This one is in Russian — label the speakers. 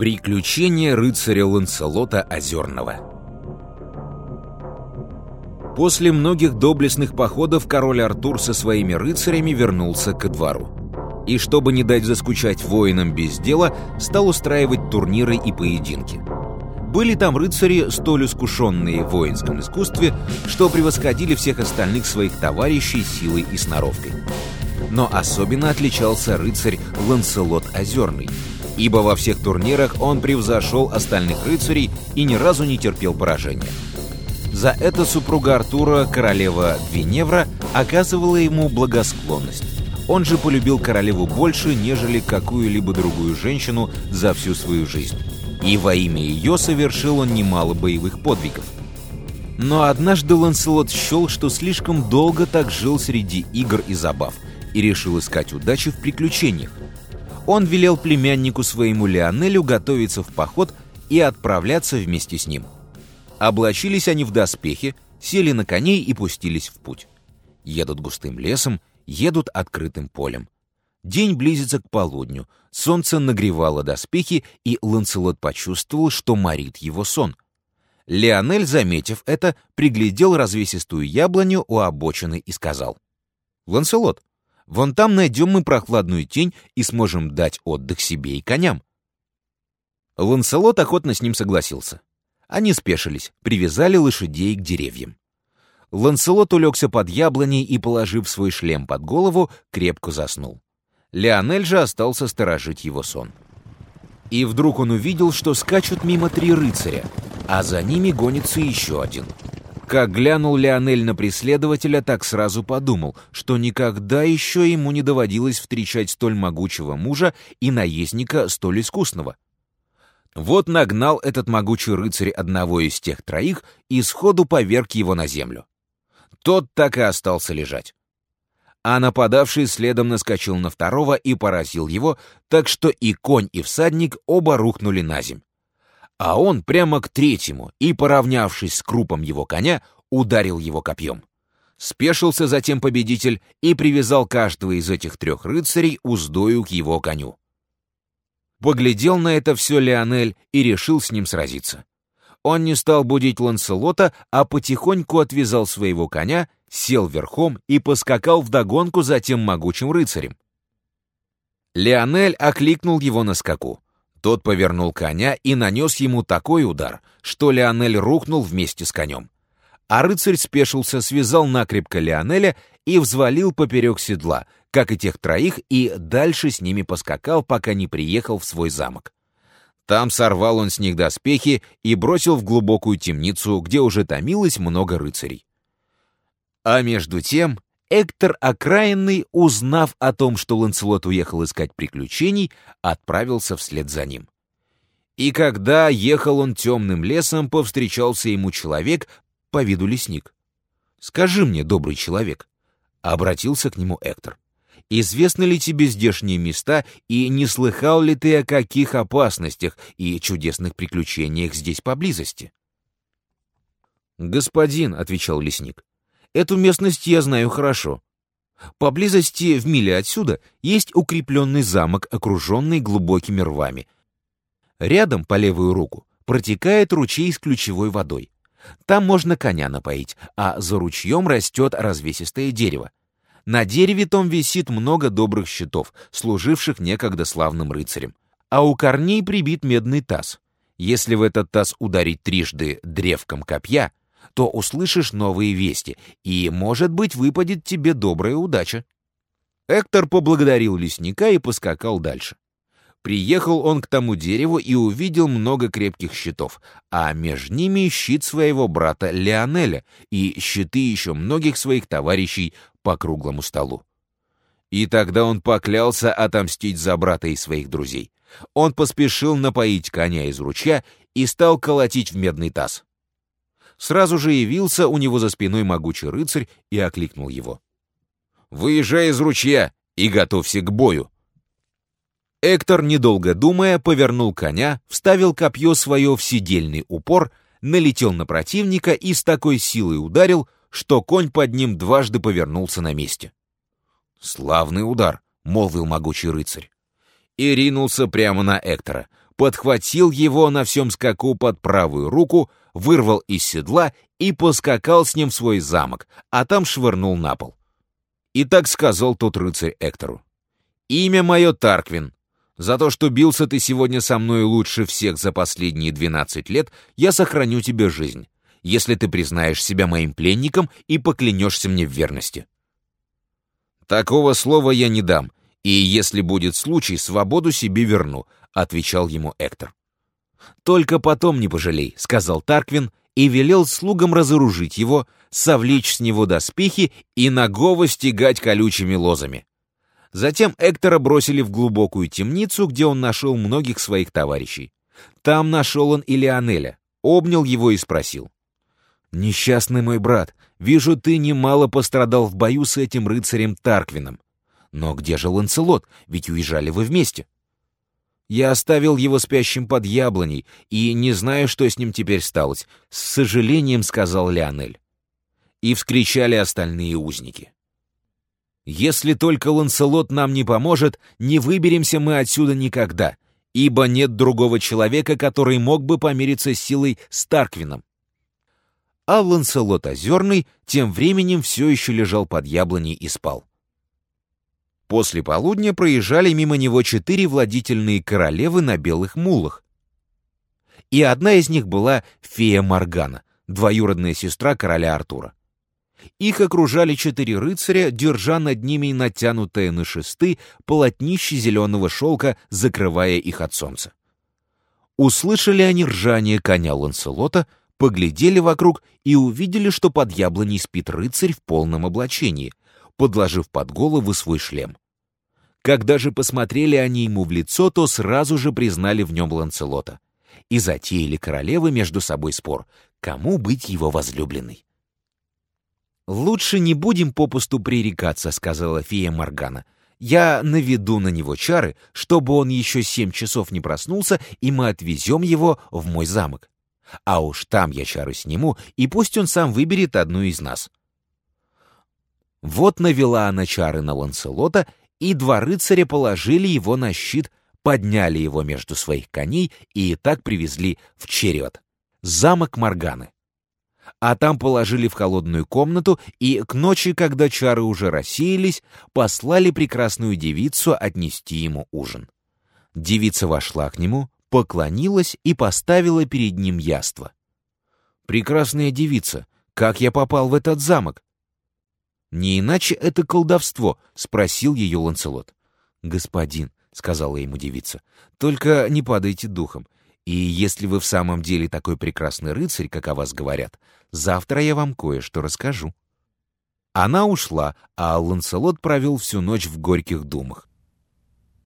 Speaker 1: Приключения рыцаря Ланселота Озерного После многих доблестных походов король Артур со своими рыцарями вернулся ко двору. И чтобы не дать заскучать воинам без дела, стал устраивать турниры и поединки. Были там рыцари, столь искушенные в воинском искусстве, что превосходили всех остальных своих товарищей силой и сноровкой. Но особенно отличался рыцарь Ланселот Озерный – ибо во всех турнирах он превзошел остальных рыцарей и ни разу не терпел поражения. За это супруга Артура, королева Гвиневра, оказывала ему благосклонность. Он же полюбил королеву больше, нежели какую-либо другую женщину за всю свою жизнь. И во имя ее совершил он немало боевых подвигов. Но однажды Ланселот счел, что слишком долго так жил среди игр и забав, и решил искать удачи в приключениях он велел племяннику своему Леонелю готовиться в поход и отправляться вместе с ним. Облачились они в доспехи, сели на коней и пустились в путь. Едут густым лесом, едут открытым полем. День близится к полудню, солнце нагревало доспехи, и Ланселот почувствовал, что морит его сон. Леонель, заметив это, приглядел развесистую яблоню у обочины и сказал. «Ланселот, Вон там найдем мы прохладную тень и сможем дать отдых себе и коням. Ланселот охотно с ним согласился. Они спешились, привязали лошадей к деревьям. Ланселот улегся под яблоней и, положив свой шлем под голову, крепко заснул. Леонель же остался сторожить его сон. И вдруг он увидел, что скачут мимо три рыцаря, а за ними гонится еще один — как глянул Леонель на преследователя, так сразу подумал, что никогда еще ему не доводилось встречать столь могучего мужа и наездника столь искусного. Вот нагнал этот могучий рыцарь одного из тех троих и сходу поверг его на землю. Тот так и остался лежать. А нападавший следом наскочил на второго и поразил его, так что и конь, и всадник оба рухнули на земь а он прямо к третьему и, поравнявшись с крупом его коня, ударил его копьем. Спешился затем победитель и привязал каждого из этих трех рыцарей уздою к его коню. Поглядел на это все Леонель и решил с ним сразиться. Он не стал будить Ланселота, а потихоньку отвязал своего коня, сел верхом и поскакал вдогонку за тем могучим рыцарем. Леонель окликнул его на скаку. Тот повернул коня и нанес ему такой удар, что Леонель рухнул вместе с конем. А рыцарь спешился, связал накрепко Леонеля и взвалил поперек седла, как и тех троих, и дальше с ними поскакал, пока не приехал в свой замок. Там сорвал он с них доспехи и бросил в глубокую темницу, где уже томилось много рыцарей. А между тем Эктор Окраинный, узнав о том, что Ланселот уехал искать приключений, отправился вслед за ним. И когда ехал он темным лесом, повстречался ему человек по виду лесник. «Скажи мне, добрый человек», — обратился к нему Эктор, «известны ли тебе здешние места и не слыхал ли ты о каких опасностях и чудесных приключениях здесь поблизости?» «Господин», — отвечал лесник, Эту местность я знаю хорошо. Поблизости, в миле отсюда, есть укрепленный замок, окруженный глубокими рвами. Рядом, по левую руку, протекает ручей с ключевой водой. Там можно коня напоить, а за ручьем растет развесистое дерево. На дереве том висит много добрых щитов, служивших некогда славным рыцарем. А у корней прибит медный таз. Если в этот таз ударить трижды древком копья, то услышишь новые вести, и, может быть, выпадет тебе добрая удача. Эктор поблагодарил лесника и поскакал дальше. Приехал он к тому дереву и увидел много крепких щитов, а между ними щит своего брата Леонеля и щиты еще многих своих товарищей по круглому столу. И тогда он поклялся отомстить за брата и своих друзей. Он поспешил напоить коня из ручья и стал колотить в медный таз сразу же явился у него за спиной могучий рыцарь и окликнул его. «Выезжай из ручья и готовься к бою!» Эктор, недолго думая, повернул коня, вставил копье свое в сидельный упор, налетел на противника и с такой силой ударил, что конь под ним дважды повернулся на месте. «Славный удар!» — молвил могучий рыцарь. И ринулся прямо на Эктора, подхватил его на всем скаку под правую руку, вырвал из седла и поскакал с ним в свой замок, а там швырнул на пол. И так сказал тот рыцарь Эктору. «Имя мое Тарквин. За то, что бился ты сегодня со мной лучше всех за последние двенадцать лет, я сохраню тебе жизнь, если ты признаешь себя моим пленником и поклянешься мне в верности». «Такого слова я не дам, и если будет случай, свободу себе верну», — отвечал ему Эктор. «Только потом не пожалей», — сказал Тарквин и велел слугам разоружить его, совлечь с него доспехи и нагово стегать колючими лозами. Затем Эктора бросили в глубокую темницу, где он нашел многих своих товарищей. Там нашел он и Лионеля, обнял его и спросил. «Несчастный мой брат, вижу, ты немало пострадал в бою с этим рыцарем Тарквином. Но где же Ланцелот? Ведь уезжали вы вместе». Я оставил его спящим под яблоней, и не знаю, что с ним теперь сталось. С сожалением сказал Леонель. И вскричали остальные узники. Если только Ланселот нам не поможет, не выберемся мы отсюда никогда, ибо нет другого человека, который мог бы помириться с силой с Тарквином. А Ланселот Озерный тем временем все еще лежал под яблоней и спал. После полудня проезжали мимо него четыре владительные королевы на белых мулах. И одна из них была фея Моргана, двоюродная сестра короля Артура. Их окружали четыре рыцаря, держа над ними натянутые на шесты полотнище зеленого шелка, закрывая их от солнца. Услышали они ржание коня Ланселота, поглядели вокруг и увидели, что под яблоней спит рыцарь в полном облачении, подложив под голову свой шлем. Когда же посмотрели они ему в лицо, то сразу же признали в нем Ланселота и затеяли королевы между собой спор, кому быть его возлюбленной. «Лучше не будем попусту пререкаться», — сказала фея Моргана. «Я наведу на него чары, чтобы он еще семь часов не проснулся, и мы отвезем его в мой замок. А уж там я чары сниму, и пусть он сам выберет одну из нас». Вот навела она чары на Ланселота, и два рыцаря положили его на щит, подняли его между своих коней и так привезли в Черед, замок Морганы а там положили в холодную комнату и к ночи, когда чары уже рассеялись, послали прекрасную девицу отнести ему ужин. Девица вошла к нему, поклонилась и поставила перед ним яство. «Прекрасная девица, как я попал в этот замок?» «Не иначе это колдовство?» — спросил ее Ланцелот. «Господин», — сказала ему девица, — «только не падайте духом. И если вы в самом деле такой прекрасный рыцарь, как о вас говорят, завтра я вам кое-что расскажу». Она ушла, а Ланселот провел всю ночь в горьких думах.